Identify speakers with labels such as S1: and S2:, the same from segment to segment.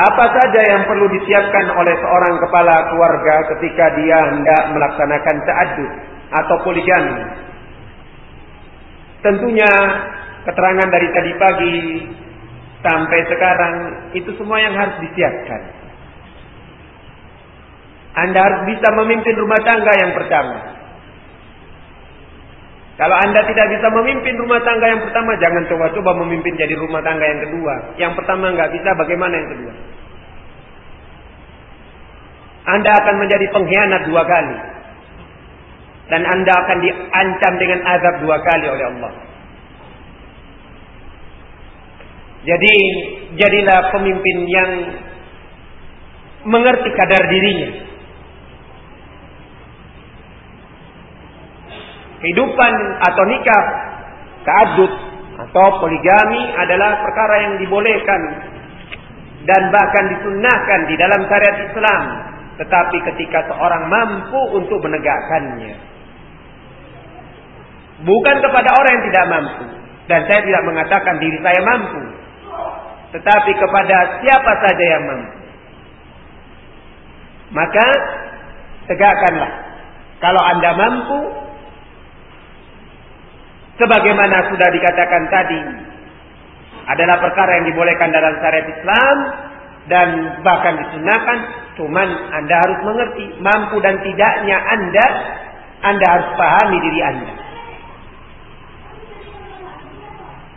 S1: Apa saja yang perlu disiapkan oleh seorang kepala keluarga ketika dia hendak melaksanakan ta'addud atau poligami? Tentunya keterangan dari tadi pagi sampai sekarang itu semua yang harus disiapkan. Anda harus bisa memimpin rumah tangga yang pertama. Kalau Anda tidak bisa memimpin rumah tangga yang pertama, jangan coba-coba memimpin jadi rumah tangga yang kedua. Yang pertama nggak bisa, bagaimana yang kedua? Anda akan menjadi pengkhianat dua kali. Dan Anda akan diancam dengan azab dua kali oleh Allah. Jadi jadilah pemimpin yang mengerti kadar dirinya. Kehidupan atau nikah, keadut atau poligami adalah perkara yang dibolehkan dan bahkan disunnahkan di dalam syariat Islam. Tetapi ketika seorang mampu untuk menegakkannya. Bukan kepada orang yang tidak mampu. Dan saya tidak mengatakan diri saya mampu. Tetapi kepada siapa saja yang mampu. Maka tegakkanlah. Kalau anda mampu. Sebagaimana sudah dikatakan tadi. Adalah perkara yang dibolehkan dalam syariat Islam. Dan bahkan disunahkan. Cuman anda harus mengerti. Mampu dan tidaknya anda. Anda harus pahami diri anda.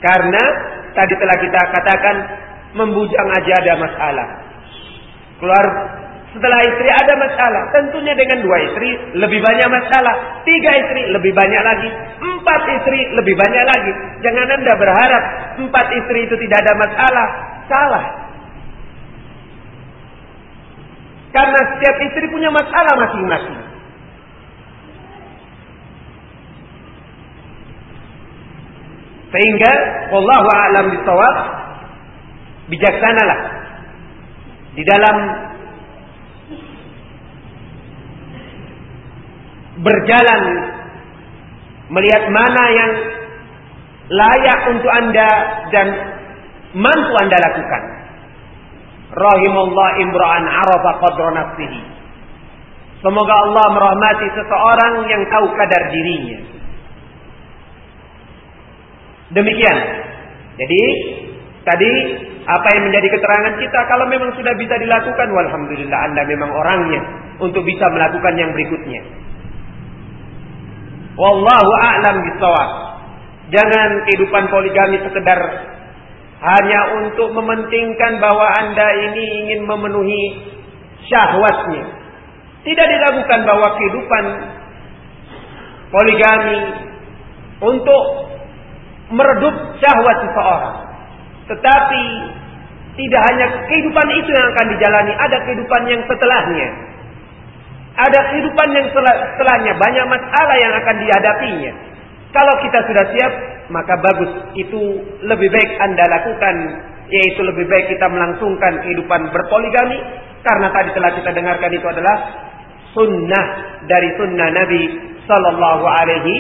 S1: Karena tadi telah kita katakan membujang aja ada masalah. Keluar setelah istri ada masalah. Tentunya dengan dua istri lebih banyak masalah. Tiga istri lebih banyak lagi. Empat istri lebih banyak lagi. Jangan anda berharap empat istri itu tidak ada masalah. Salah. Karena setiap istri punya masalah masing-masing. Sehingga wallahu a'lam bisawab bijaksanalah di dalam berjalan melihat mana yang layak untuk Anda dan mampu Anda lakukan. Rahimullah imra'an arafa qadra nafsihi. Semoga Allah merahmati seseorang yang tahu kadar dirinya. Demikian. Jadi tadi apa yang menjadi keterangan kita kalau memang sudah bisa dilakukan walhamdulillah Anda memang orangnya untuk bisa melakukan yang berikutnya. Wallahu a'lam bisawab. Jangan kehidupan poligami sekedar hanya untuk mementingkan bahwa Anda ini ingin memenuhi syahwatnya. Tidak diragukan bahwa kehidupan poligami untuk meredup syahwat seseorang. Tetapi tidak hanya kehidupan itu yang akan dijalani, ada kehidupan yang setelahnya. Ada kehidupan yang setelahnya, banyak masalah yang akan dihadapinya. Kalau kita sudah siap, maka bagus. Itu lebih baik Anda lakukan, yaitu lebih baik kita melangsungkan kehidupan berpoligami. Karena tadi telah kita dengarkan itu adalah sunnah dari sunnah Nabi Sallallahu Alaihi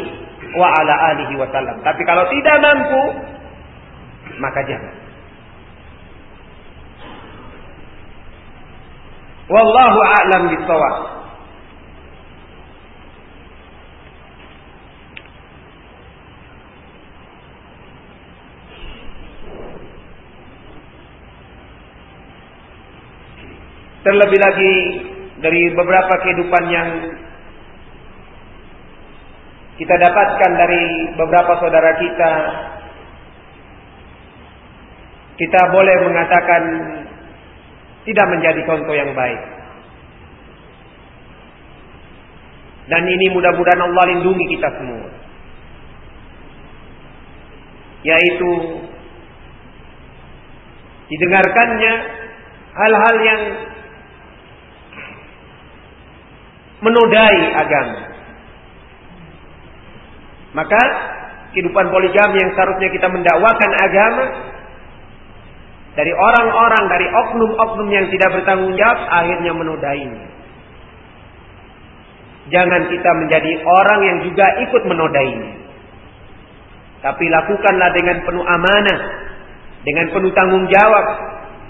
S1: wa ala alihi wasallam. Tapi kalau tidak mampu, maka jangan. Wallahu a'lam bishawab. Terlebih lagi dari beberapa kehidupan yang kita dapatkan dari beberapa saudara kita kita boleh mengatakan tidak menjadi contoh yang baik. Dan ini mudah-mudahan Allah lindungi kita semua. Yaitu didengarkannya hal-hal yang menodai agama. Maka kehidupan poligami yang seharusnya kita mendakwakan agama dari orang-orang, dari oknum-oknum yang tidak bertanggung jawab, akhirnya menodainya. Jangan kita menjadi orang yang juga ikut menodainya. Tapi lakukanlah dengan penuh amanah, dengan penuh tanggung jawab,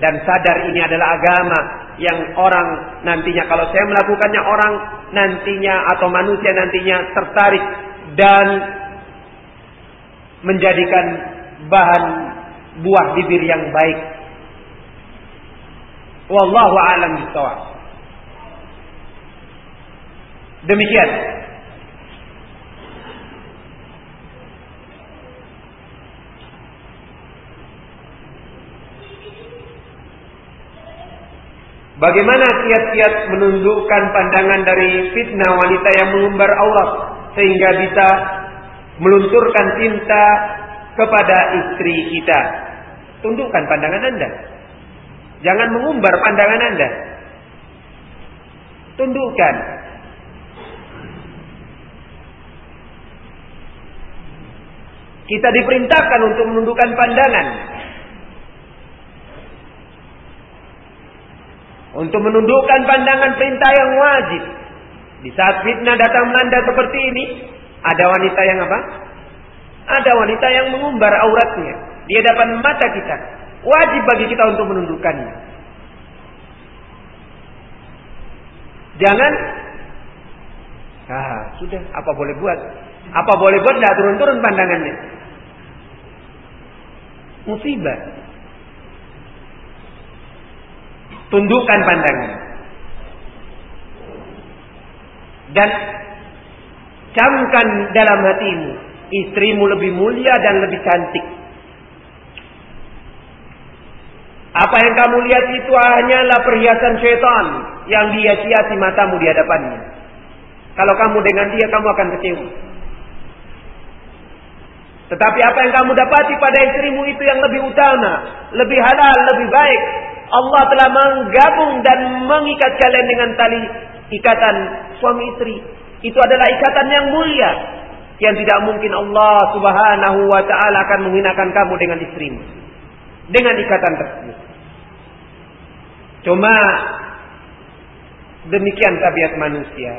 S1: dan sadar ini adalah agama yang orang nantinya kalau saya melakukannya orang nantinya atau manusia nantinya tertarik dan menjadikan bahan buah bibir yang baik. Wallahu a'lam bishawab. Demikian Bagaimana kiat-kiat menundukkan pandangan dari fitnah wanita yang mengumbar aurat sehingga bisa melunturkan cinta kepada istri kita? Tundukkan pandangan Anda. Jangan mengumbar pandangan Anda. Tundukkan. Kita diperintahkan untuk menundukkan pandangan. Untuk menundukkan pandangan perintah yang wajib. Di saat fitnah datang melanda seperti ini, ada wanita yang apa? Ada wanita yang mengumbar auratnya di hadapan mata kita. Wajib bagi kita untuk menundukkannya. Jangan Ah, sudah, apa boleh buat? Apa boleh buat tidak turun-turun pandangannya? Musibah. Tundukkan pandangan. Dan camkan dalam hatimu. Istrimu lebih mulia dan lebih cantik. Apa yang kamu lihat itu hanyalah perhiasan syaitan yang dihiasi matamu di hadapannya. Kalau kamu dengan dia, kamu akan kecewa. Tetapi apa yang kamu dapati pada istrimu itu yang lebih utama, lebih halal, lebih baik, Allah telah menggabung dan mengikat kalian dengan tali ikatan suami istri. Itu adalah ikatan yang mulia. Yang tidak mungkin Allah subhanahu wa ta'ala akan menghinakan kamu dengan istrimu. Dengan ikatan tersebut. Cuma demikian tabiat manusia.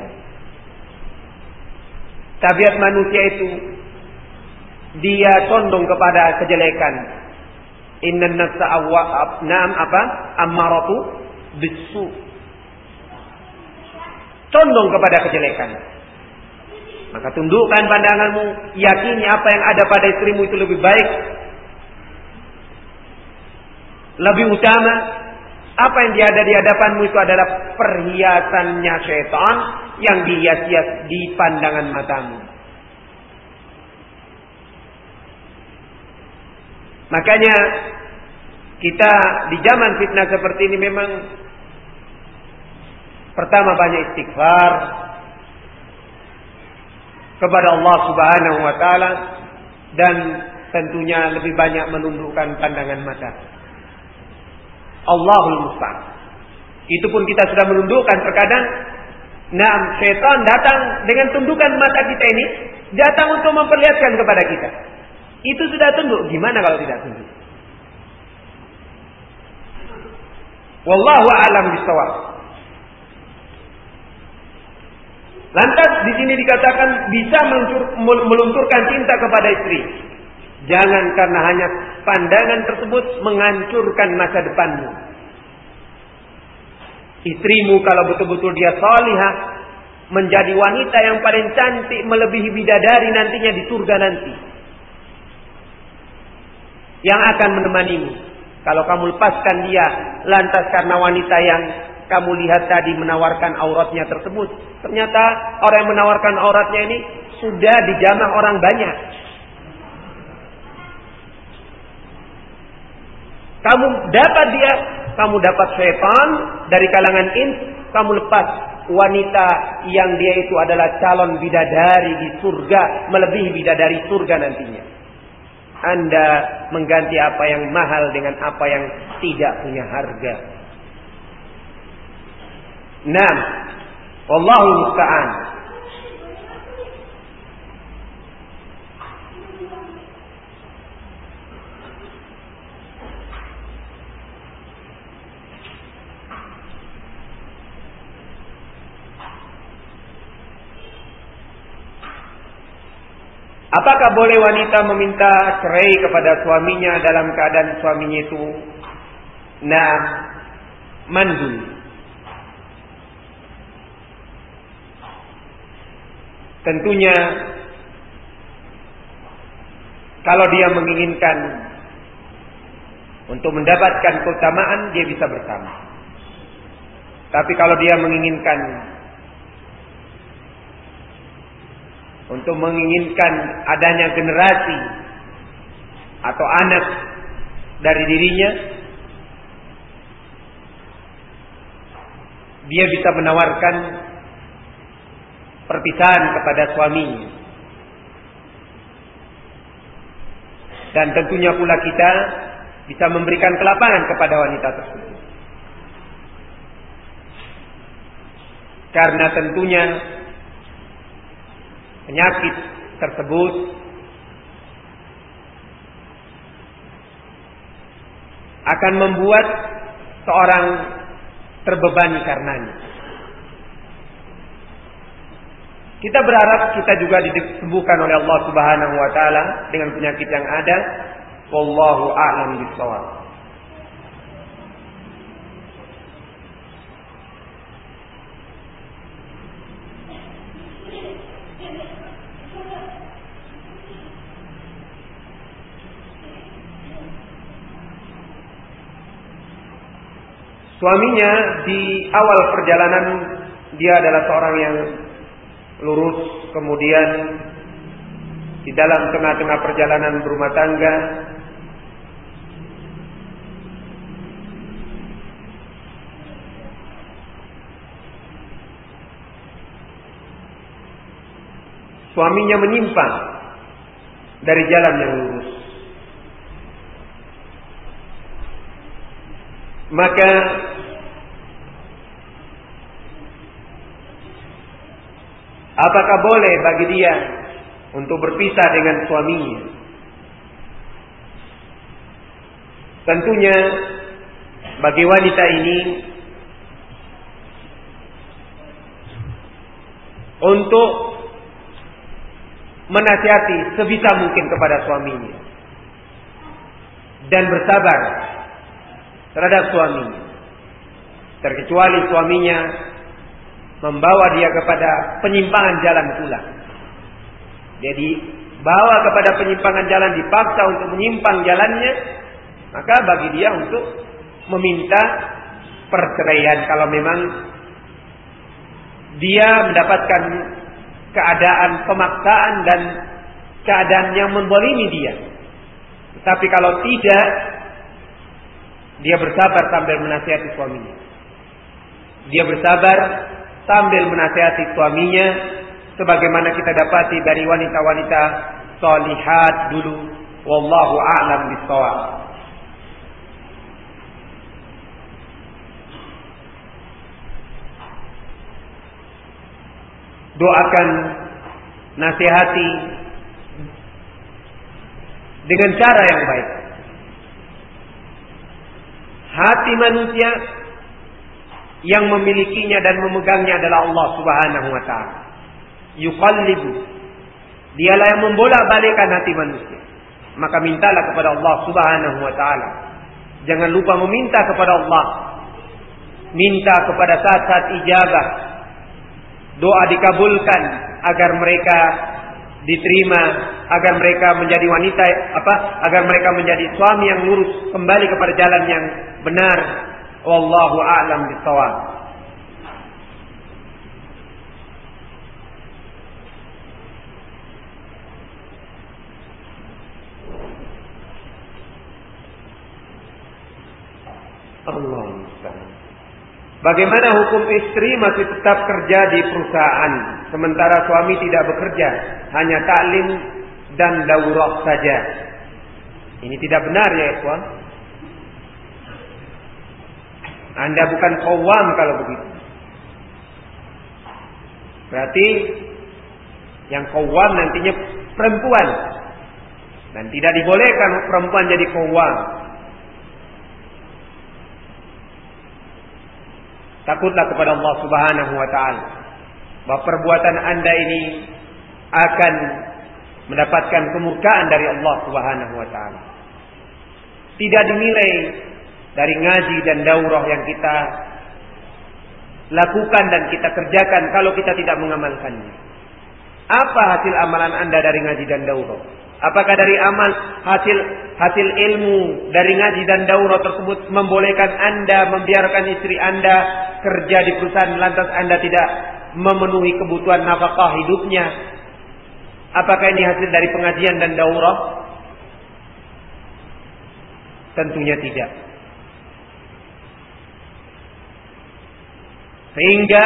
S1: Tabiat manusia itu dia condong kepada kejelekan Inna nafsa nam apa? Ammaratu bisu. Condong kepada kejelekan. Maka tundukkan pandanganmu, yakini apa yang ada pada istrimu itu lebih baik. Lebih utama, apa yang ada di hadapanmu itu adalah perhiasannya setan yang dihias-hias di pandangan matamu. Makanya kita di zaman fitnah seperti ini memang pertama banyak istighfar kepada Allah Subhanahu wa taala dan tentunya lebih banyak menundukkan pandangan mata. Allahul musta'an. Itu pun kita sudah menundukkan terkadang Nah, setan datang dengan tundukan mata kita ini datang untuk memperlihatkan kepada kita itu sudah tunduk. Gimana kalau tidak tunduk? Wallahu a'lam bishawab. Lantas di sini dikatakan bisa melunturkan cinta kepada istri. Jangan karena hanya pandangan tersebut menghancurkan masa depanmu. Istrimu kalau betul-betul dia salihah menjadi wanita yang paling cantik melebihi bidadari nantinya di surga nanti yang akan menemanimu. Kalau kamu lepaskan dia lantas karena wanita yang kamu lihat tadi menawarkan auratnya tersebut. Ternyata orang yang menawarkan auratnya ini sudah dijamah orang banyak. Kamu dapat dia, kamu dapat setan dari kalangan ins, kamu lepas wanita yang dia itu adalah calon bidadari di surga, melebihi bidadari surga nantinya. Anda mengganti apa yang mahal dengan apa yang tidak punya harga. Nah, Wallahu musta'an. Apakah boleh wanita meminta cerai kepada suaminya dalam keadaan suaminya itu Nah, mandul. Tentunya kalau dia menginginkan untuk mendapatkan keutamaan dia bisa bersama. Tapi kalau dia menginginkan untuk menginginkan adanya generasi atau anak dari dirinya dia bisa menawarkan perpisahan kepada suaminya. Dan tentunya pula kita bisa memberikan kelapangan kepada wanita tersebut. Karena tentunya penyakit tersebut akan membuat seorang terbebani karenanya. Kita berharap kita juga disembuhkan oleh Allah Subhanahu wa taala dengan penyakit yang ada. Wallahu a'lam bishawab. Suaminya di awal perjalanan dia adalah seorang yang lurus, kemudian di dalam tengah-tengah perjalanan berumah tangga suaminya menyimpang dari jalan yang lurus. Maka apakah boleh bagi dia untuk berpisah dengan suaminya? Tentunya bagi wanita ini untuk menasihati sebisa mungkin kepada suaminya dan bersabar terhadap suaminya. Terkecuali suaminya membawa dia kepada penyimpangan jalan pula. Jadi bawa kepada penyimpangan jalan dipaksa untuk menyimpang jalannya, maka bagi dia untuk meminta perceraian kalau memang dia mendapatkan keadaan pemaksaan dan keadaan yang membolimi dia. Tapi kalau tidak, dia bersabar sambil menasihati suaminya. Dia bersabar sambil menasihati suaminya sebagaimana kita dapati dari wanita-wanita solihat dulu. Wallahu a'lam bishawab. Doakan nasihati dengan cara yang baik. Hati manusia yang memilikinya dan memegangnya adalah Allah Subhanahu wa taala. Yuqallibu. Dialah yang membolak-balikkan hati manusia. Maka mintalah kepada Allah Subhanahu wa taala. Jangan lupa meminta kepada Allah. Minta kepada saat-saat ijabah. Doa dikabulkan agar mereka diterima, agar mereka menjadi wanita apa? Agar mereka menjadi suami yang lurus kembali kepada jalan yang benar Wallahu a'lam bisawab. Allah Bagaimana hukum istri masih tetap kerja di perusahaan sementara suami tidak bekerja, hanya taklim dan daurah saja. Ini tidak benar ya, ikhwan. Anda bukan kawam kalau begitu. Berarti yang kawam nantinya perempuan. Dan tidak dibolehkan perempuan jadi kawam. Takutlah kepada Allah Subhanahu wa taala bahwa perbuatan Anda ini akan mendapatkan kemurkaan dari Allah Subhanahu wa taala. Tidak dinilai dari ngaji dan daurah yang kita lakukan dan kita kerjakan kalau kita tidak mengamalkannya. Apa hasil amalan Anda dari ngaji dan daurah? Apakah dari amal hasil hasil ilmu dari ngaji dan daurah tersebut membolehkan Anda membiarkan istri Anda kerja di perusahaan lantas Anda tidak memenuhi kebutuhan nafkah hidupnya? Apakah ini hasil dari pengajian dan daurah? Tentunya tidak. Sehingga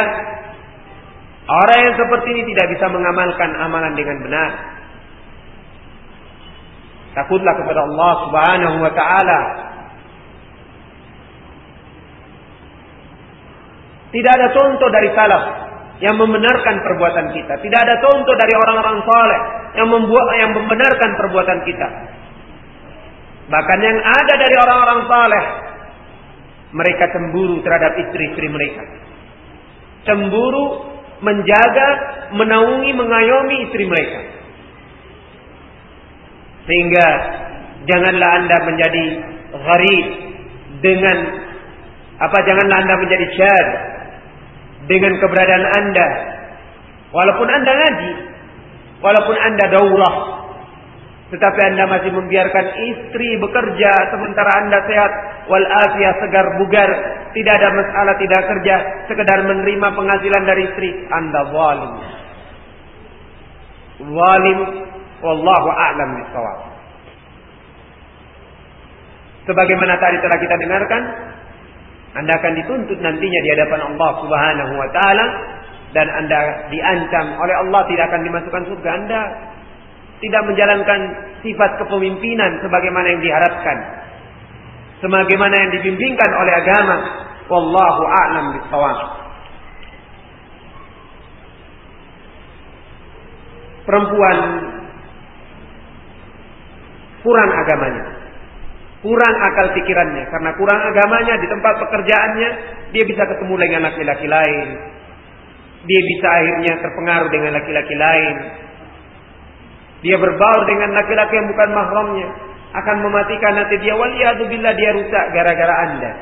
S1: orang yang seperti ini tidak bisa mengamalkan amalan dengan benar. Takutlah kepada Allah Subhanahu wa taala. Tidak ada contoh dari salaf yang membenarkan perbuatan kita. Tidak ada contoh dari orang-orang soleh yang membuat yang membenarkan perbuatan kita. Bahkan yang ada dari orang-orang saleh mereka cemburu terhadap istri-istri mereka. Cemburu menjaga, menaungi, mengayomi istri mereka. Sehingga janganlah Anda menjadi gharib dengan apa janganlah Anda menjadi syad dengan keberadaan Anda. Walaupun Anda ngaji, walaupun Anda daurah, tetapi Anda masih membiarkan istri bekerja sementara Anda sehat wal segar bugar, tidak ada masalah tidak kerja, sekedar menerima penghasilan dari istri, Anda zalim. Zalim wallahu a'lam bishawab. Sebagaimana tadi telah kita dengarkan, Anda akan dituntut nantinya di hadapan Allah Subhanahu wa taala dan Anda diancam oleh Allah tidak akan dimasukkan surga Anda tidak menjalankan sifat kepemimpinan sebagaimana yang diharapkan sebagaimana yang dibimbingkan oleh agama wallahu a'lam bishawab perempuan kurang agamanya kurang akal pikirannya karena kurang agamanya di tempat pekerjaannya dia bisa ketemu dengan laki-laki lain. Dia bisa akhirnya terpengaruh dengan laki-laki lain. Dia berbaur dengan laki-laki yang bukan mahramnya akan mematikan nanti dia waliyadzubillah dia rusak gara-gara Anda.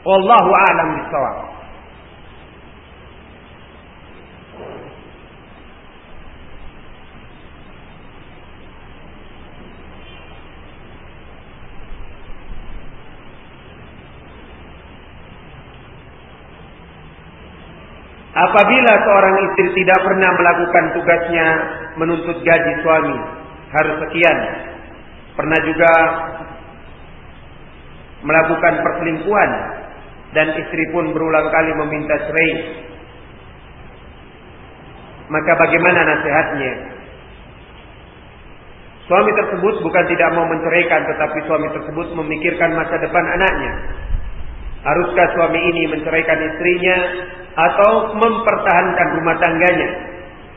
S1: Wallahu a'lam bishawab. Apabila seorang istri tidak pernah melakukan tugasnya menuntut gaji suami harus sekian. Pernah juga melakukan perselingkuhan dan istri pun berulang kali meminta cerai. Maka bagaimana nasihatnya? Suami tersebut bukan tidak mau menceraikan tetapi suami tersebut memikirkan masa depan anaknya. Haruskah suami ini menceraikan istrinya atau mempertahankan rumah tangganya?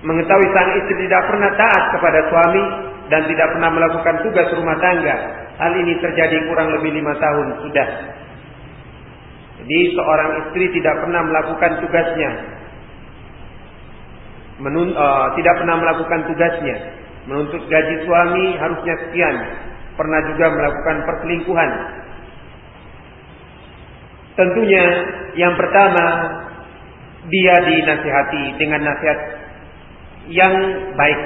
S1: Mengetahui sang istri tidak pernah taat kepada suami dan tidak pernah melakukan tugas rumah tangga. Hal ini terjadi kurang lebih lima tahun sudah. Jadi seorang istri tidak pernah melakukan tugasnya. Menun, uh, tidak pernah melakukan tugasnya. Menuntut gaji suami harusnya sekian. Pernah juga melakukan perselingkuhan Tentunya yang pertama dia dinasihati dengan nasihat yang baik.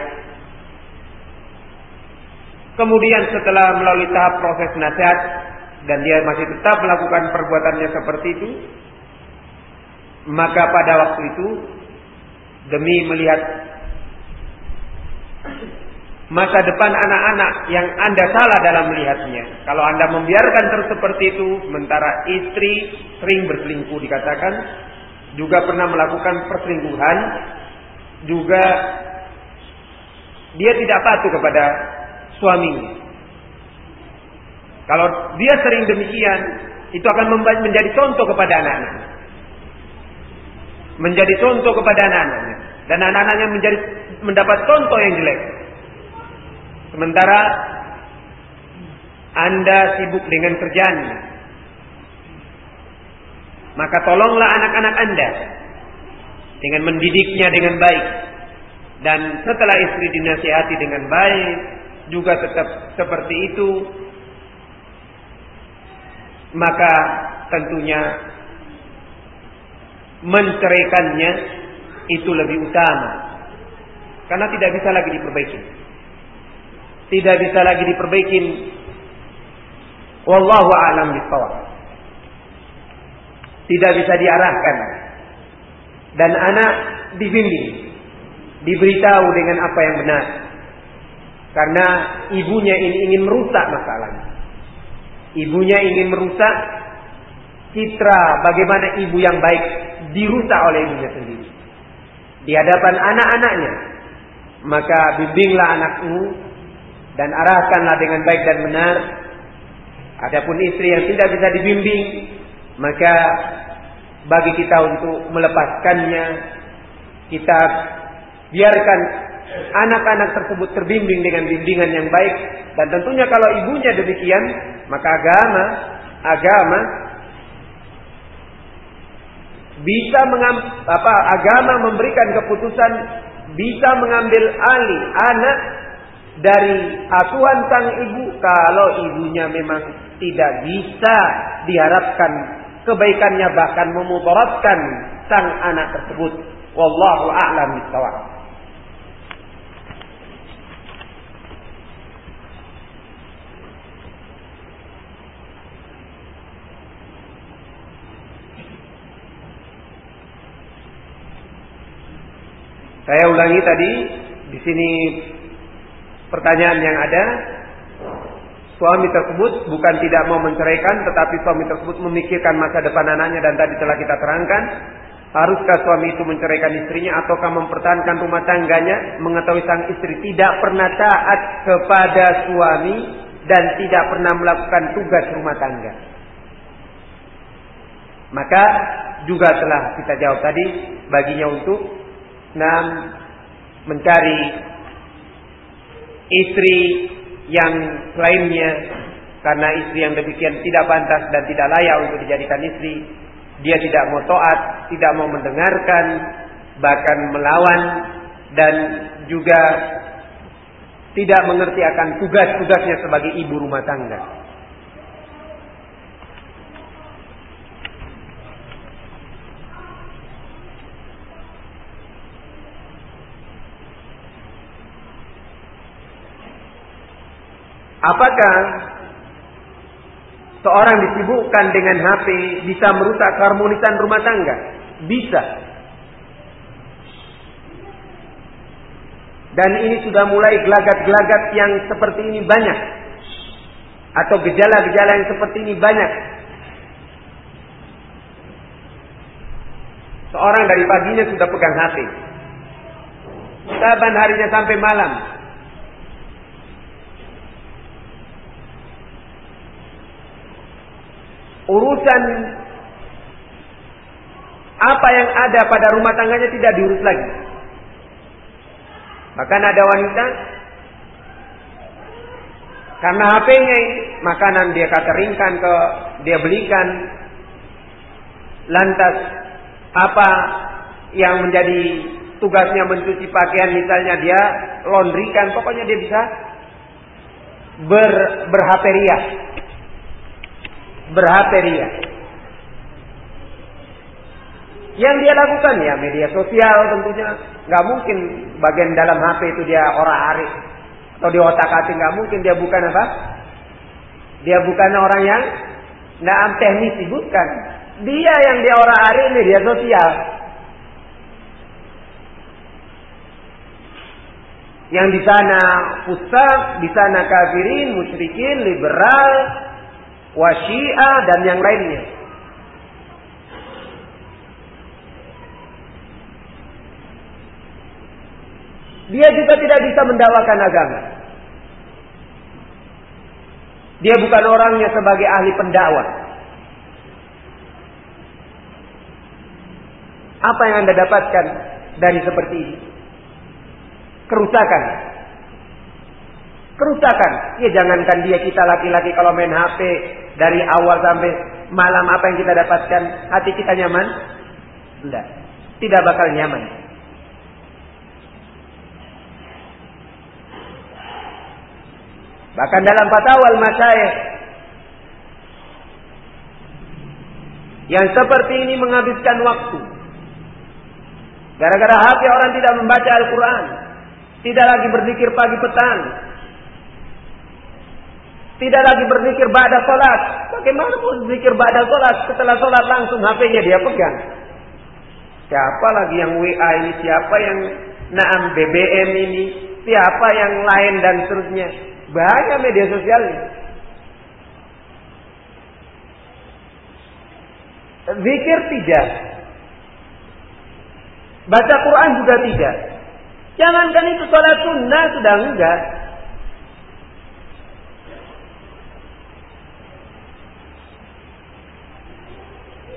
S1: Kemudian setelah melalui tahap proses nasihat dan dia masih tetap melakukan perbuatannya seperti itu, maka pada waktu itu demi melihat masa depan anak-anak yang Anda salah dalam melihatnya. Kalau Anda membiarkan terus seperti itu, sementara istri sering berselingkuh dikatakan, juga pernah melakukan perselingkuhan, juga dia tidak patuh kepada suaminya. Kalau dia sering demikian, itu akan menjadi contoh kepada anak-anaknya. Menjadi contoh kepada anak-anaknya. Dan anak-anaknya mendapat contoh yang jelek. Sementara Anda sibuk dengan kerjaan. Maka tolonglah anak-anak Anda dengan mendidiknya dengan baik. Dan setelah istri dinasihati dengan baik, juga tetap seperti itu, maka tentunya menceraikannya itu lebih utama. Karena tidak bisa lagi diperbaiki. Tidak bisa lagi diperbaiki. Wallahu a'lam bishawab. Tidak bisa diarahkan. Dan anak dibimbing. Diberitahu dengan apa yang benar. Karena ibunya ini ingin merusak masalahnya. Ibunya ingin merusak citra bagaimana ibu yang baik dirusak oleh ibunya sendiri. Di hadapan anak-anaknya. Maka bimbinglah anakmu dan arahkanlah dengan baik dan benar. Adapun istri yang tidak bisa dibimbing, maka bagi kita untuk melepaskannya, kita biarkan anak-anak tersebut terbimbing dengan bimbingan yang baik dan tentunya kalau ibunya demikian, maka agama agama bisa mengam, apa agama memberikan keputusan bisa mengambil alih anak dari asuhan sang ibu kalau ibunya memang tidak bisa diharapkan kebaikannya bahkan memudaratkan sang anak tersebut. Wallahu a'lam bishawab Saya ulangi tadi di sini pertanyaan yang ada suami tersebut bukan tidak mau menceraikan tetapi suami tersebut memikirkan masa depan anaknya dan tadi telah kita terangkan haruskah suami itu menceraikan istrinya ataukah mempertahankan rumah tangganya? Mengetahui sang istri tidak pernah taat kepada suami dan tidak pernah melakukan tugas rumah tangga. Maka juga telah kita jawab tadi baginya untuk Nah, mencari istri yang lainnya karena istri yang demikian tidak pantas dan tidak layak untuk dijadikan istri. Dia tidak mau taat, tidak mau mendengarkan, bahkan melawan dan juga tidak mengerti akan tugas-tugasnya sebagai ibu rumah tangga. Apakah seorang disibukkan dengan HP bisa merusak keharmonisan rumah tangga? Bisa. Dan ini sudah mulai gelagat-gelagat yang seperti ini banyak. Atau gejala-gejala yang seperti ini banyak. Seorang dari paginya sudah pegang HP. Saban harinya sampai malam. Urusan apa yang ada pada rumah tangganya tidak diurus lagi. Bahkan ada wanita karena HP-nya makanan dia cateringkan ke dia belikan lantas apa yang menjadi tugasnya mencuci pakaian misalnya dia laundrykan pokoknya dia bisa ber berhaperia berhateria. Yang dia lakukan ya media sosial tentunya nggak mungkin bagian dalam HP itu dia orang arik atau di otak hati nggak mungkin dia bukan apa? Dia bukan orang yang naam teknisi bukan. Dia yang dia orang arik media sosial. Yang di sana pusat, di sana kafirin, musyrikin, liberal, wasyiah dan yang lainnya. Dia juga tidak bisa mendakwakan agama. Dia bukan orangnya sebagai ahli pendakwah. Apa yang Anda dapatkan dari seperti ini? Kerusakan kerusakan. Ya jangankan dia kita laki-laki kalau main HP dari awal sampai malam apa yang kita dapatkan hati kita nyaman? Tidak. Tidak bakal nyaman. Ya. Bahkan dalam fatwa al-masyayikh yang seperti ini menghabiskan waktu. Gara-gara HP orang tidak membaca Al-Quran. Tidak lagi berzikir pagi petang. Tidak lagi berzikir pada sholat. Bagaimana pun berzikir pada sholat. Setelah sholat langsung HP-nya dia pegang. Siapa lagi yang WA ini? Siapa yang naam BBM ini? Siapa yang lain dan seterusnya? Banyak media sosialnya. Zikir tidak. Baca Quran juga tidak. Jangankan itu sholat sunnah sudah enggak.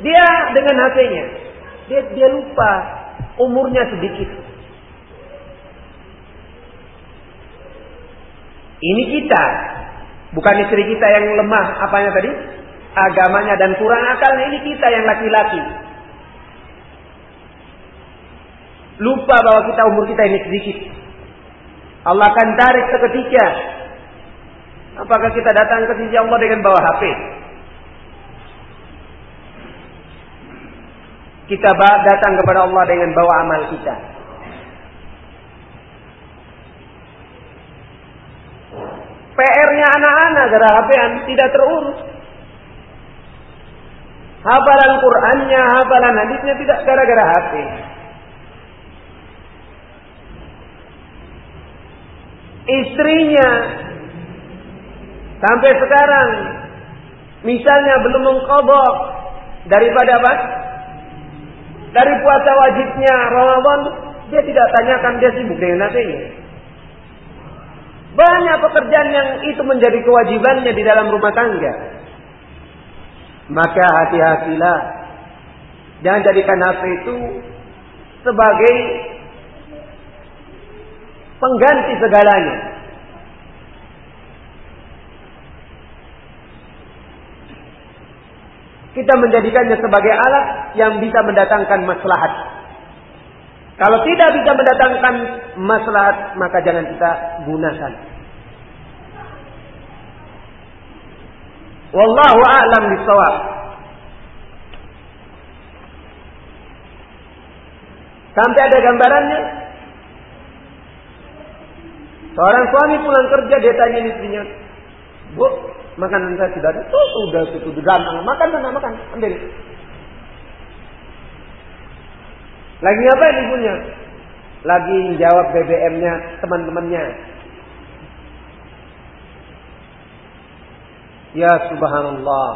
S1: Dia dengan HP-nya, dia, dia lupa umurnya sedikit. Ini kita, bukan istri kita yang lemah apanya tadi? Agamanya dan kurang akalnya ini kita yang laki-laki. Lupa bahwa kita umur kita ini sedikit. Allah akan tarik seketika. Apakah kita datang ke sisi Allah dengan bawa HP? Kita datang kepada Allah dengan bawa amal kita. PR-nya anak-anak gara hp tidak terurus. Hafalan Qur'annya, hafalan hadisnya tidak gara-gara HP. Istrinya sampai sekarang misalnya belum mengkodok daripada apa? Dari puasa wajibnya Ramadan, dia tidak tanyakan dia sibuk dengan hatinya. Banyak pekerjaan yang itu menjadi kewajibannya di dalam rumah tangga. Maka hati-hatilah. Jangan jadikan HP itu sebagai pengganti segalanya. Kita menjadikannya sebagai alat yang bisa mendatangkan maslahat. Kalau tidak bisa mendatangkan maslahat, maka jangan kita gunakan. Wallahu a'lam bisawab. Sampai ada gambarannya. Seorang suami pulang kerja dia tanya istrinya, Bu, makanan saya sudah ada. Oh, sudah itu gampang. Makan sana, makan. Ambil. Lagi ngapain ibunya? Lagi jawab BBM-nya teman-temannya. Ya subhanallah.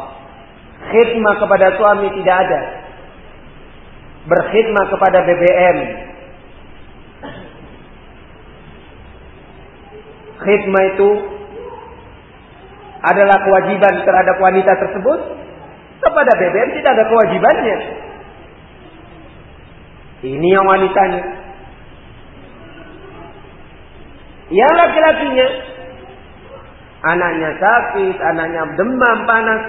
S1: Khidmah kepada suami tidak ada. Berkhidmah kepada BBM. Khidmah itu adalah kewajiban terhadap wanita tersebut. Kepada BBM tidak ada kewajibannya. Ini yang wanitanya. Yang laki-lakinya anaknya sakit, anaknya demam, panas.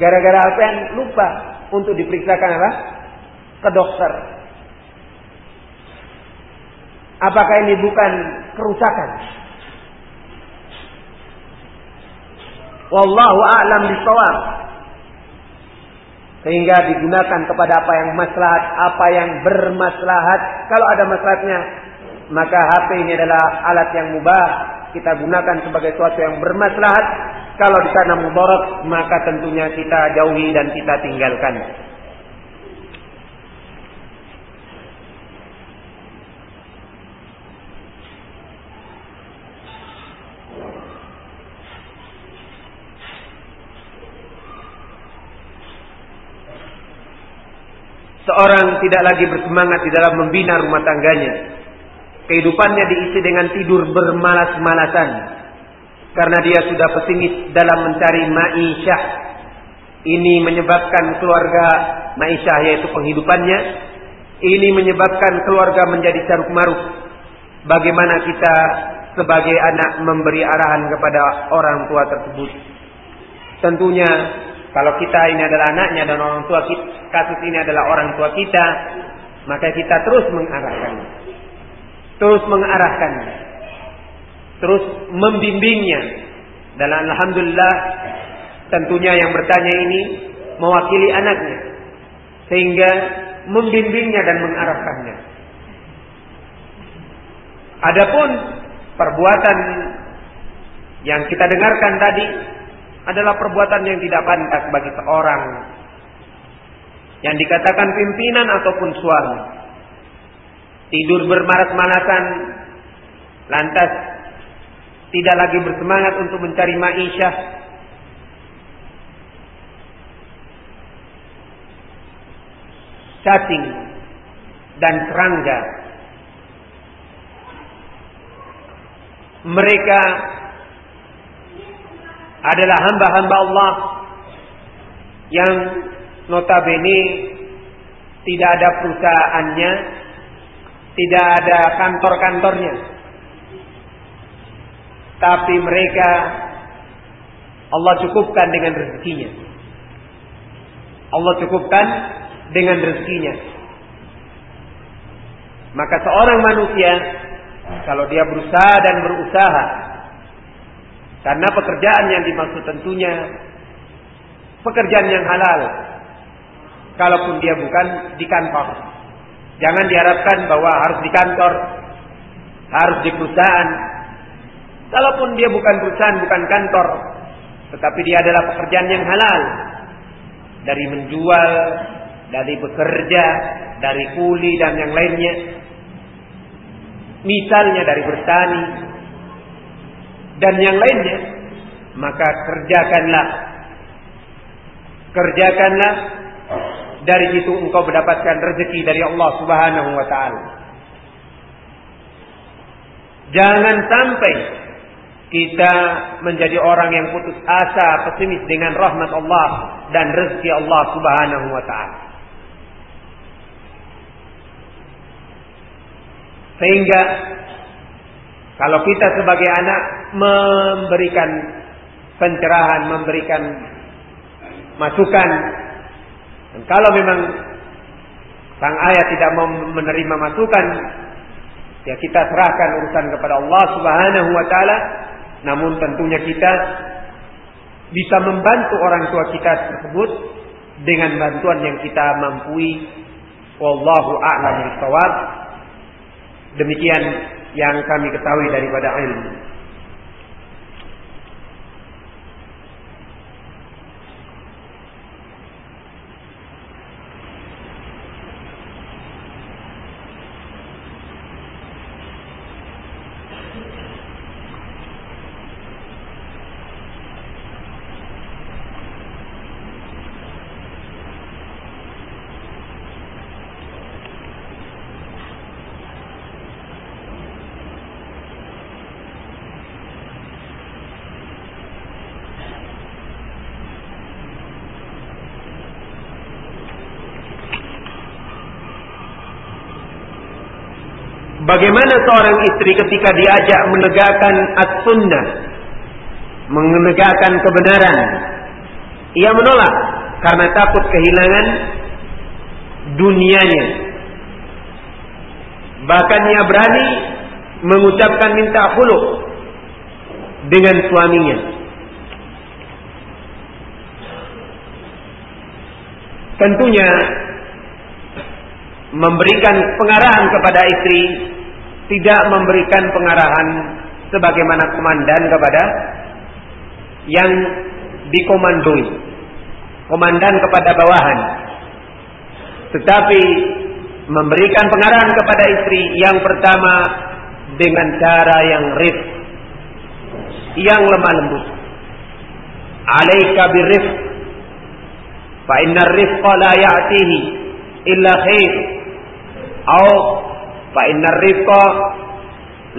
S1: Gara-gara apa yang lupa untuk diperiksakan apa? Ke dokter. Apakah ini bukan kerusakan? Wallahu a'lam bishawab. Sehingga digunakan kepada apa yang maslahat, apa yang bermaslahat. Kalau ada maslahatnya, maka HP ini adalah alat yang mubah kita gunakan sebagai sesuatu yang bermaslahat. Kalau di sana mudarat, maka tentunya kita jauhi dan kita tinggalkan. Seorang tidak lagi bersemangat di dalam membina rumah tangganya Kehidupannya diisi dengan tidur bermalas-malasan. Karena dia sudah pesimis dalam mencari ma'isyah. Ini menyebabkan keluarga ma'isyah yaitu penghidupannya. Ini menyebabkan keluarga menjadi caruk maruk. Bagaimana kita sebagai anak memberi arahan kepada orang tua tersebut. Tentunya kalau kita ini adalah anaknya dan orang tua kita, kasus ini adalah orang tua kita, maka kita terus mengarahkannya terus mengarahkan. terus membimbingnya dan alhamdulillah tentunya yang bertanya ini mewakili anaknya sehingga membimbingnya dan mengarahkannya. Adapun perbuatan yang kita dengarkan tadi adalah perbuatan yang tidak pantas bagi seorang. Yang dikatakan pimpinan ataupun suami. Tidur bermalas-malasan lantas tidak lagi bersemangat untuk mencari ma'isyah cacing dan serangga. Mereka adalah hamba-hamba Allah yang notabene tidak ada perusahaannya, tidak ada kantor-kantornya. Tapi mereka Allah cukupkan dengan rezekinya. Allah cukupkan dengan rezekinya. Maka seorang manusia kalau dia berusaha dan berusaha karena pekerjaan yang dimaksud tentunya pekerjaan yang halal. Kalaupun dia bukan di kantor. Jangan diharapkan bahwa harus di kantor, harus di perusahaan. Kalaupun dia bukan perusahaan, bukan kantor, tetapi dia adalah pekerjaan yang halal. Dari menjual, dari bekerja, dari kuli dan yang lainnya. Misalnya dari bertani dan yang lainnya, maka kerjakanlah. Kerjakanlah dari situ engkau mendapatkan rezeki dari Allah Subhanahu wa taala. Jangan sampai kita menjadi orang yang putus asa, pesimis dengan rahmat Allah dan rezeki Allah Subhanahu wa taala. Sehingga kalau kita sebagai anak memberikan pencerahan, memberikan masukan, dan kalau memang sang ayah tidak mau menerima masukan, ya kita serahkan urusan kepada Allah Subhanahu wa taala. Namun tentunya kita bisa membantu orang tua kita tersebut dengan bantuan yang kita mampu. Wallahu a'lam bishawab. Demikian yang kami ketahui daripada ilmu. Bagaimana seorang istri ketika diajak menegakkan as-sunnah, menegakkan kebenaran, ia menolak karena takut kehilangan dunianya. Bahkan ia berani mengucapkan minta khuluk dengan suaminya. Tentunya memberikan pengarahan kepada istri tidak memberikan pengarahan sebagaimana komandan kepada yang dikomandoi komandan kepada bawahan. Tetapi memberikan pengarahan kepada istri yang pertama dengan cara yang rif yang lemah lembut. Alaika birrif fa inna rifqa la ya'tihi illa khair Au fa innar rifqa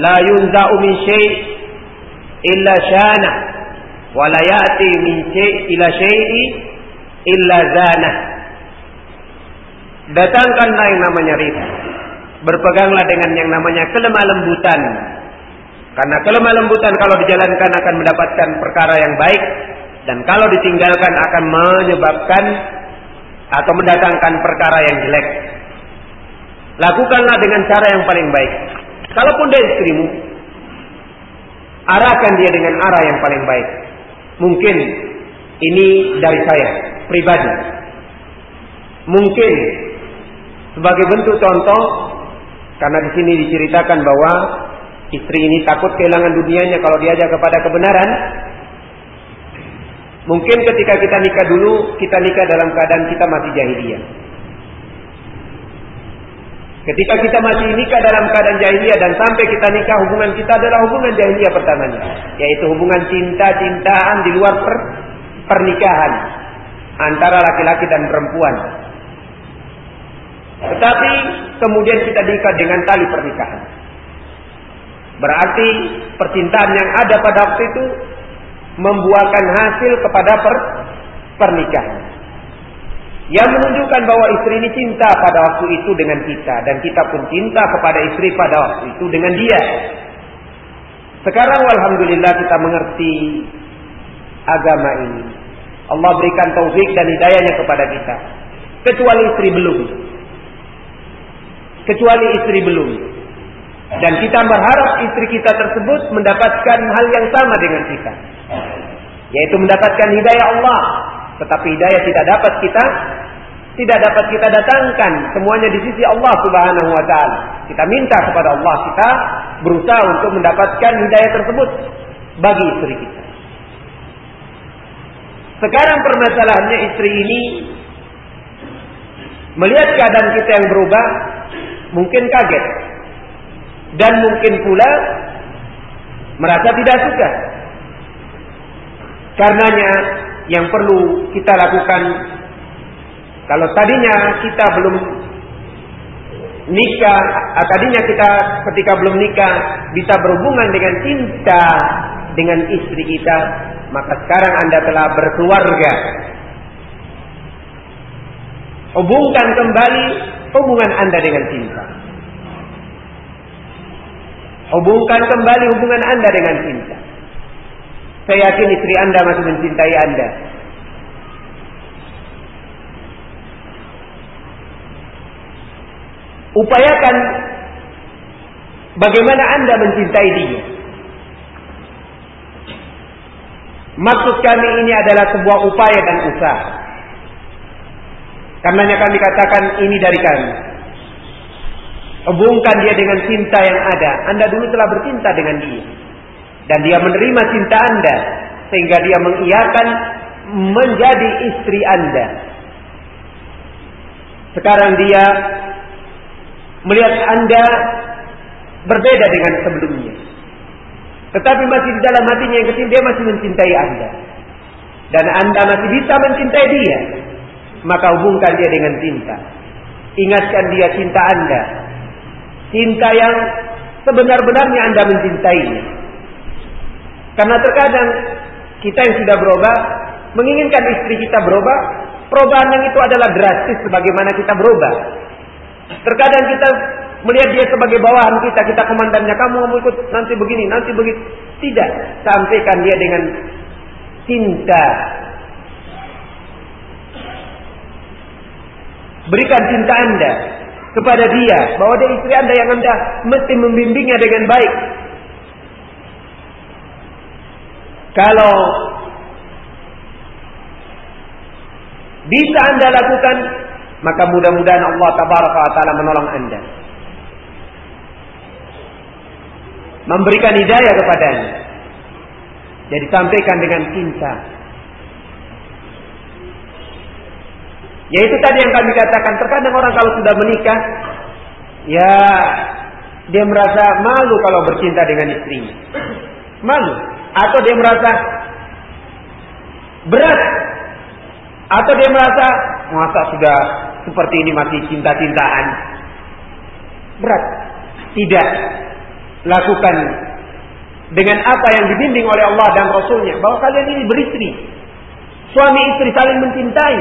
S1: la yunza'u min syai' illa syana wa la ya'ti min syai' ila syai'i illa zana. Datangkanlah yang namanya rifq. Berpeganglah dengan yang namanya kelemah lembutan. Karena kelemah lembutan kalau dijalankan akan mendapatkan perkara yang baik dan kalau ditinggalkan akan menyebabkan atau mendatangkan perkara yang jelek. Lakukanlah dengan cara yang paling baik. Kalaupun dia istrimu, arahkan dia dengan arah yang paling baik. Mungkin ini dari saya pribadi. Mungkin sebagai bentuk contoh karena di sini diceritakan bahwa istri ini takut kehilangan dunianya kalau diajak kepada kebenaran. Mungkin ketika kita nikah dulu, kita nikah dalam keadaan kita masih jahiliyah. Ketika kita masih nikah dalam keadaan jahiliyah dan sampai kita nikah hubungan kita adalah hubungan jahiliyah pertamanya, yaitu hubungan cinta-cintaan di luar per pernikahan antara laki-laki dan perempuan. Tetapi kemudian kita diikat dengan tali pernikahan. Berarti percintaan yang ada pada waktu itu membuahkan hasil kepada per pernikahan. Yang menunjukkan bahwa istri ini cinta pada waktu itu dengan kita dan kita pun cinta kepada istri pada waktu itu dengan dia. Sekarang alhamdulillah kita mengerti agama ini. Allah berikan taufik dan hidayahnya kepada kita. Kecuali istri belum. Kecuali istri belum. Dan kita berharap istri kita tersebut mendapatkan hal yang sama dengan kita. Yaitu mendapatkan hidayah Allah. Tetapi hidayah tidak dapat kita tidak dapat kita datangkan semuanya di sisi Allah Subhanahu wa taala. Kita minta kepada Allah, kita berusaha untuk mendapatkan hidayah tersebut bagi istri kita. Sekarang permasalahannya istri ini melihat keadaan kita yang berubah, mungkin kaget. Dan mungkin pula merasa tidak suka. Karenanya yang perlu kita lakukan kalau tadinya kita belum nikah, ah, tadinya kita ketika belum nikah bisa berhubungan dengan cinta dengan istri kita, maka sekarang Anda telah berkeluarga. Hubungkan kembali hubungan Anda dengan cinta. Hubungkan kembali hubungan Anda dengan cinta. Saya yakin istri Anda masih mencintai Anda. Upayakan bagaimana Anda mencintai dia. Maksud kami ini adalah sebuah upaya dan usaha. Karenanya kami katakan ini dari kami. Hubungkan dia dengan cinta yang ada. Anda dulu telah bercinta dengan dia. Dan dia menerima cinta Anda. Sehingga dia mengiyakan menjadi istri Anda. Sekarang dia melihat Anda berbeda dengan sebelumnya. Tetapi masih di dalam hatinya yang kecil dia masih mencintai Anda. Dan Anda masih bisa mencintai dia. Maka hubungkan dia dengan cinta. Ingatkan dia cinta Anda. Cinta yang sebenar-benarnya Anda mencintainya. Karena terkadang kita yang sudah berubah menginginkan istri kita berubah, perubahan yang itu adalah drastis sebagaimana kita berubah. Terkadang kita melihat dia sebagai bawahan kita, kita komandannya, kamu mau ikut nanti begini, nanti begitu. Tidak, sampaikan dia dengan cinta. Berikan cinta Anda kepada dia, bahwa dia istri Anda yang Anda mesti membimbingnya dengan baik. Kalau bisa Anda lakukan, maka mudah-mudahan Allah tabaraka wa taala menolong Anda. Memberikan hidayah kepadanya. Jadi sampaikan dengan cinta. Yaitu tadi yang kami katakan, terkadang orang kalau sudah menikah, ya dia merasa malu kalau bercinta dengan istrinya. Malu. Atau dia merasa berat. Atau dia merasa, masa sudah seperti ini masih cinta-cintaan. Berat. Tidak. Lakukan dengan apa yang dibimbing oleh Allah dan Rasulnya. Bahwa kalian ini beristri. Suami istri saling mencintai.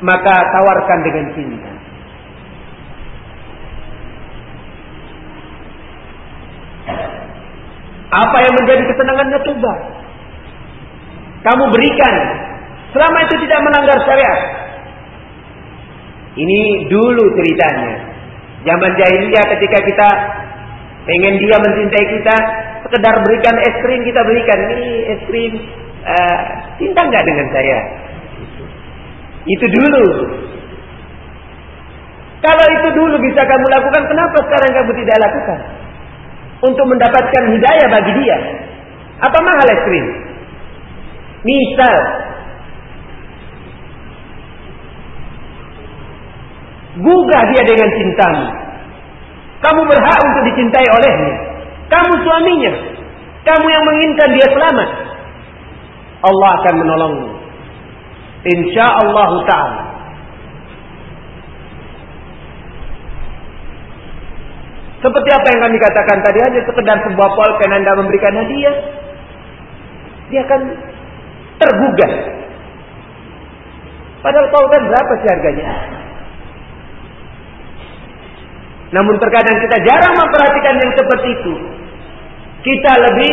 S1: Maka tawarkan dengan cinta. Apa yang menjadi kesenangannya coba. Kamu berikan. Selama itu tidak melanggar syariat. Ini dulu ceritanya. Zaman jahiliyah ketika kita pengen dia mencintai kita, sekedar berikan es krim kita berikan ini es krim uh, cinta nggak dengan saya? Itu dulu. Kalau itu dulu bisa kamu lakukan kenapa sekarang kamu tidak lakukan? Untuk mendapatkan hidayah bagi dia. Apa mahal es krim? Misal gugah dia dengan cintamu kamu berhak untuk dicintai olehnya kamu suaminya. Kamu yang menginginkan dia selamat. Allah akan menolongmu. Insya Allah Ta'ala. Seperti apa yang kami katakan tadi hanya sekedar sebuah polpen Anda memberikan hadiah. Dia akan tergugah. Padahal polpen berapa sih harganya? Namun terkadang kita jarang memperhatikan yang seperti itu. Kita lebih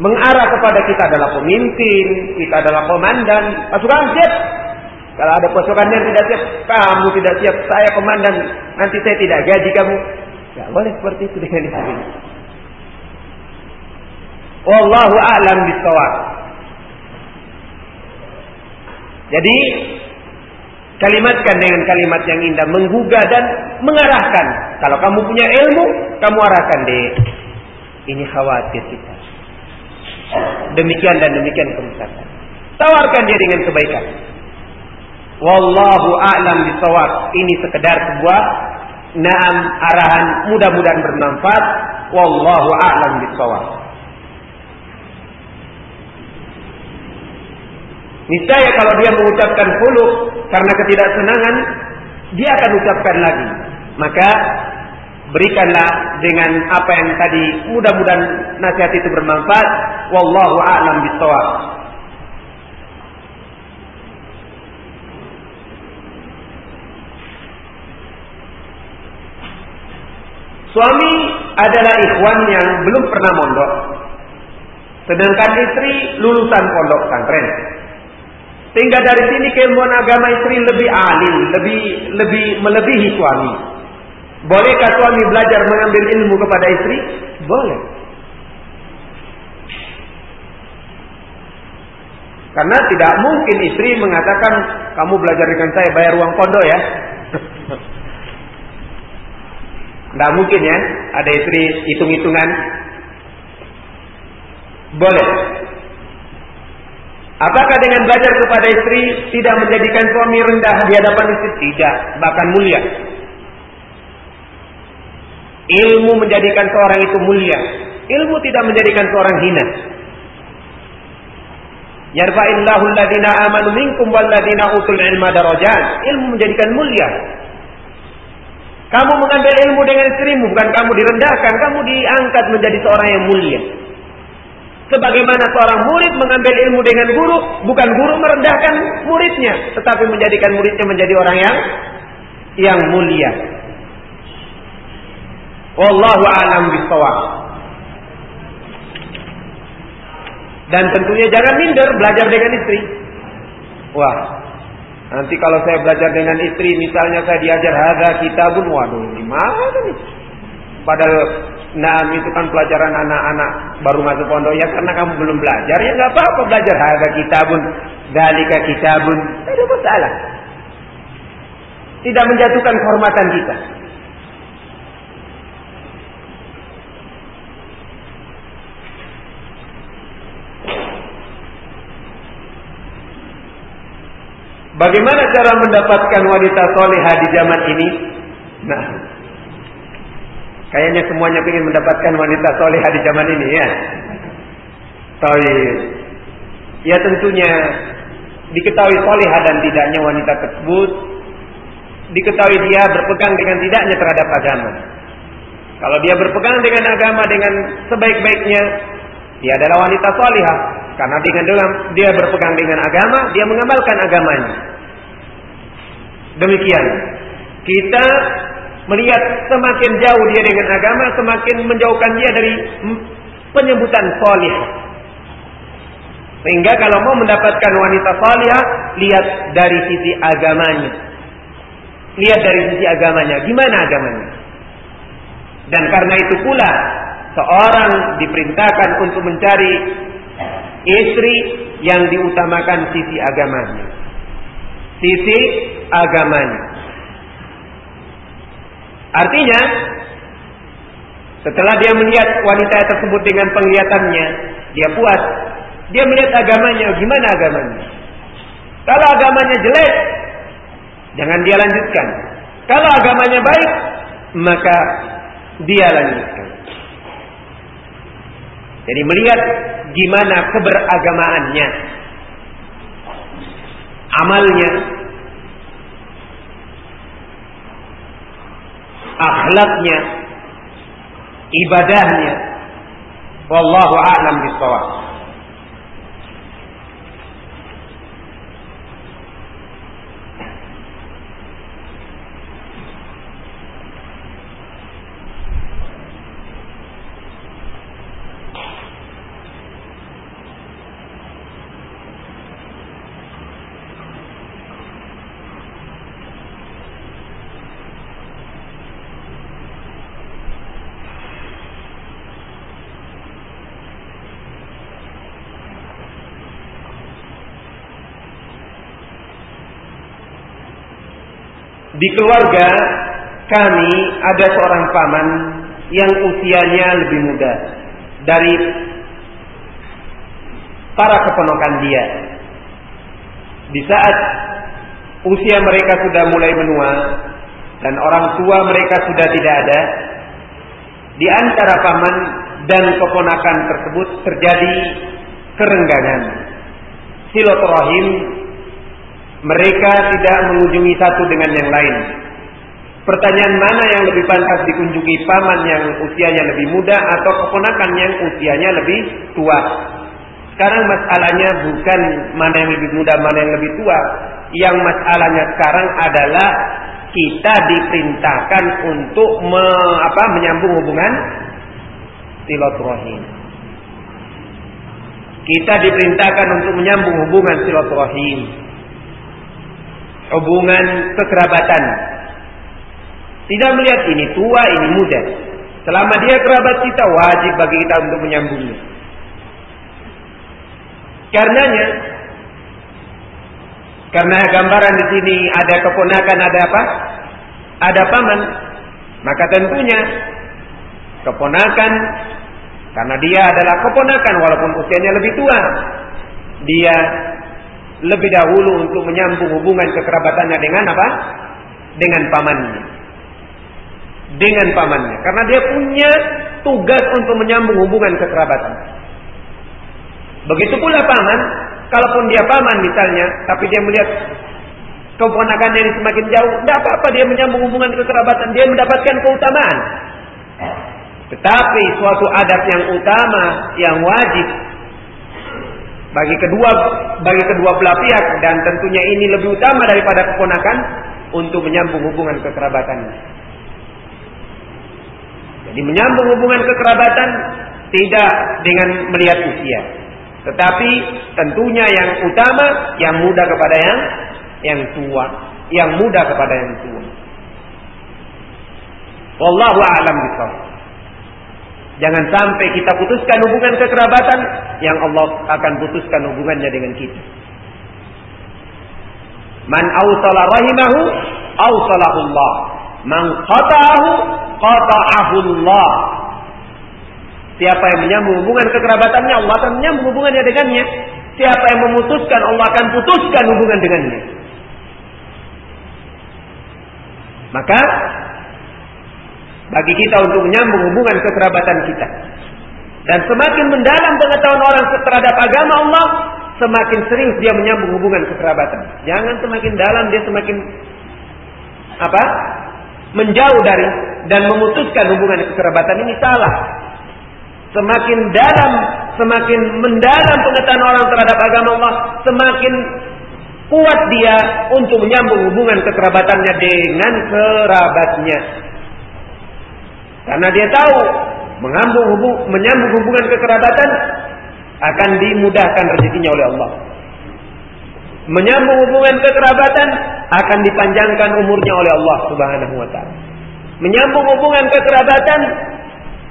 S1: mengarah kepada kita adalah pemimpin, kita adalah komandan, pasukan siap. Kalau ada pasukan yang tidak siap, kamu tidak siap, saya komandan, nanti saya tidak gaji kamu. Tidak boleh seperti itu dengan istri. Wallahu a'lam bishawab. Jadi kalimatkan dengan kalimat yang indah, menggugah dan mengarahkan. Kalau kamu punya ilmu, kamu arahkan deh. Ini khawatir kita. Demikian dan demikian kerusakan. Tawarkan dia dengan kebaikan. Wallahu a'lam bisawab. Ini sekedar sebuah naam arahan mudah-mudahan bermanfaat. Wallahu a'lam bisawab. Niscaya kalau dia mengucapkan hulu karena ketidaksenangan, dia akan ucapkan lagi. Maka berikanlah dengan apa yang tadi mudah-mudahan nasihat itu bermanfaat wallahu a'lam bishawab Suami adalah ikhwan yang belum pernah mondok. Sedangkan istri lulusan pondok pesantren. Sehingga dari sini keilmuan agama istri lebih alim, lebih lebih melebihi suami. Bolehkah suami belajar mengambil ilmu kepada istri? Boleh. Karena tidak mungkin istri mengatakan kamu belajar dengan saya bayar uang pondok ya. Tidak mungkin ya. Ada istri hitung-hitungan. Boleh. Apakah dengan belajar kepada istri tidak menjadikan suami rendah di hadapan istri? Tidak, bahkan mulia. Ilmu menjadikan seorang itu mulia. Ilmu tidak menjadikan seorang hina. Yarfa'illahu alladhina amanu minkum walladhina utul ilma darajat. Ilmu menjadikan mulia. Kamu mengambil ilmu dengan istrimu, bukan kamu direndahkan, kamu diangkat menjadi seorang yang mulia. Sebagaimana seorang murid mengambil ilmu dengan guru, bukan guru merendahkan muridnya, tetapi menjadikan muridnya menjadi orang yang yang mulia. Wallahu a'lam bishawab. Dan tentunya jangan minder belajar dengan istri. Wah, nanti kalau saya belajar dengan istri, misalnya saya diajar harga kitabun, waduh, gimana nih? Padahal Nah, itu kan pelajaran anak-anak baru masuk pondok ya karena kamu belum belajar ya nggak apa-apa belajar harga kitabun, dalika kitabun, tidak ada masalah. Tidak menjatuhkan kehormatan kita. Bagaimana cara mendapatkan wanita solehah di zaman ini? Nah, kayaknya semuanya ingin mendapatkan wanita solehah di zaman ini ya. Tapi ya tentunya diketahui solehah dan tidaknya wanita tersebut, diketahui dia berpegang dengan tidaknya terhadap agama. Kalau dia berpegang dengan agama dengan sebaik-baiknya, dia adalah wanita solehah. Karena dengan dalam dia berpegang dengan agama, dia mengamalkan agamanya. Demikian. Kita melihat semakin jauh dia dengan agama, semakin menjauhkan dia dari penyebutan soleh. Sehingga kalau mau mendapatkan wanita soleh, lihat dari sisi agamanya. Lihat dari sisi agamanya, gimana agamanya. Dan karena itu pula seorang diperintahkan untuk mencari istri yang diutamakan sisi agamanya. Sisi agamanya. Artinya, setelah dia melihat wanita tersebut dengan penglihatannya, dia puas. Dia melihat agamanya, gimana agamanya? Kalau agamanya jelek, jangan dia lanjutkan. Kalau agamanya baik, maka dia lanjutkan. Jadi melihat gimana keberagamaannya, amalnya, akhlaknya, ibadahnya. Wallahu a'lam bishawab. Di keluarga kami ada seorang paman yang usianya lebih muda dari para keponakan dia. Di saat usia mereka sudah mulai menua dan orang tua mereka sudah tidak ada, di antara paman dan keponakan tersebut terjadi kerenggangan. Silaturahim mereka tidak mengunjungi satu dengan yang lain. Pertanyaan mana yang lebih pantas dikunjungi paman yang usianya lebih muda atau keponakan yang usianya lebih tua? Sekarang masalahnya bukan mana yang lebih muda, mana yang lebih tua. Yang masalahnya sekarang adalah kita diperintahkan untuk me, apa, menyambung hubungan silaturahim. Kita diperintahkan untuk menyambung hubungan silaturahim hubungan kekerabatan. Tidak melihat ini tua, ini muda. Selama dia kerabat kita, wajib bagi kita untuk menyambungnya. Karenanya, karena gambaran di sini ada keponakan, ada apa? Ada paman. Maka tentunya keponakan karena dia adalah keponakan walaupun usianya lebih tua. Dia lebih dahulu untuk menyambung hubungan kekerabatannya dengan apa? Dengan pamannya. Dengan pamannya. Karena dia punya tugas untuk menyambung hubungan kekerabatan. Begitu pula paman, kalaupun dia paman misalnya, tapi dia melihat keponakannya ini semakin jauh, tidak apa-apa dia menyambung hubungan kekerabatan, dia mendapatkan keutamaan. Tetapi suatu adat yang utama, yang wajib bagi kedua bagi kedua belah pihak dan tentunya ini lebih utama daripada keponakan untuk menyambung hubungan kekerabatan. Jadi menyambung hubungan kekerabatan tidak dengan melihat usia, tetapi tentunya yang utama yang muda kepada yang yang tua, yang muda kepada yang tua. Wallahu a'lam bishawab. Jangan sampai kita putuskan hubungan kekerabatan yang Allah akan putuskan hubungannya dengan kita. Man awsala rahimahu awsalahullah. Man qata'ahu qata'ahullah. Siapa yang menyambung hubungan kekerabatannya Allah akan menyambung hubungannya dengannya. Siapa yang memutuskan Allah akan putuskan hubungan dengannya. Maka bagi kita untuk menyambung hubungan kekerabatan kita. Dan semakin mendalam pengetahuan orang terhadap agama Allah, semakin serius dia menyambung hubungan kekerabatan. Jangan semakin dalam dia semakin apa? menjauh dari dan memutuskan hubungan kekerabatan ini salah. Semakin dalam, semakin mendalam pengetahuan orang terhadap agama Allah, semakin kuat dia untuk menyambung hubungan kekerabatannya dengan kerabatnya. Karena dia tahu menghambung hubung, menyambung hubungan kekerabatan akan dimudahkan rezekinya oleh Allah. Menyambung hubungan kekerabatan akan dipanjangkan umurnya oleh Allah Subhanahu wa taala. Menyambung hubungan kekerabatan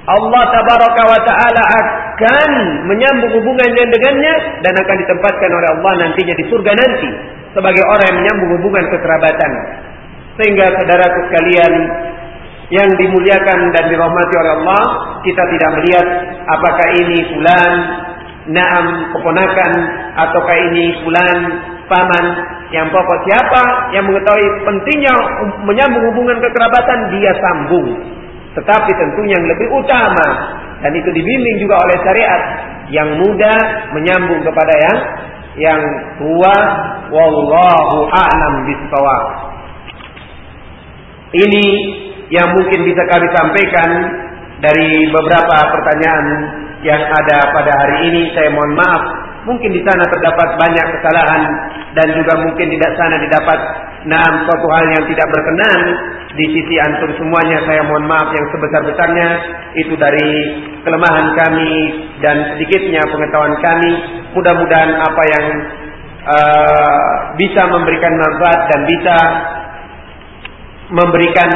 S1: Allah tabaraka wa taala akan menyambung hubungannya dengannya dan akan ditempatkan oleh Allah nantinya di surga nanti sebagai orang yang menyambung hubungan kekerabatan. Sehingga saudara sekalian yang dimuliakan dan dirahmati oleh Allah, kita tidak melihat apakah ini fulan naam keponakan ataukah ini fulan paman. Yang pokok siapa yang mengetahui pentingnya menyambung hubungan kekerabatan dia sambung. Tetapi tentunya yang lebih utama dan itu dibimbing juga oleh syariat yang muda menyambung kepada yang yang tua wallahu a'lam bishawab. Ini yang mungkin bisa kami sampaikan dari beberapa pertanyaan yang ada pada hari ini saya mohon maaf. Mungkin di sana terdapat banyak kesalahan dan juga mungkin tidak sana didapat enam suatu hal yang tidak berkenan. Di sisi antum semuanya saya mohon maaf yang sebesar-besarnya. Itu dari kelemahan kami dan sedikitnya pengetahuan kami. Mudah-mudahan apa yang uh, bisa memberikan manfaat dan bisa memberikan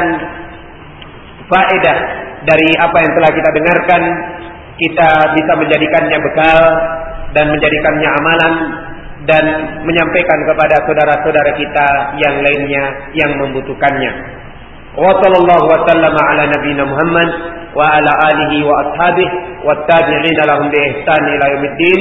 S1: faedah dari apa yang telah kita dengarkan kita bisa menjadikannya bekal dan menjadikannya amalan dan menyampaikan kepada saudara-saudara kita yang lainnya yang membutuhkannya. Wa sallallahu wa sallama ala nabiyyina Muhammad wa ala alihi wa ashabihi wa tabi'in lahum bi ihsan ila yaumiddin.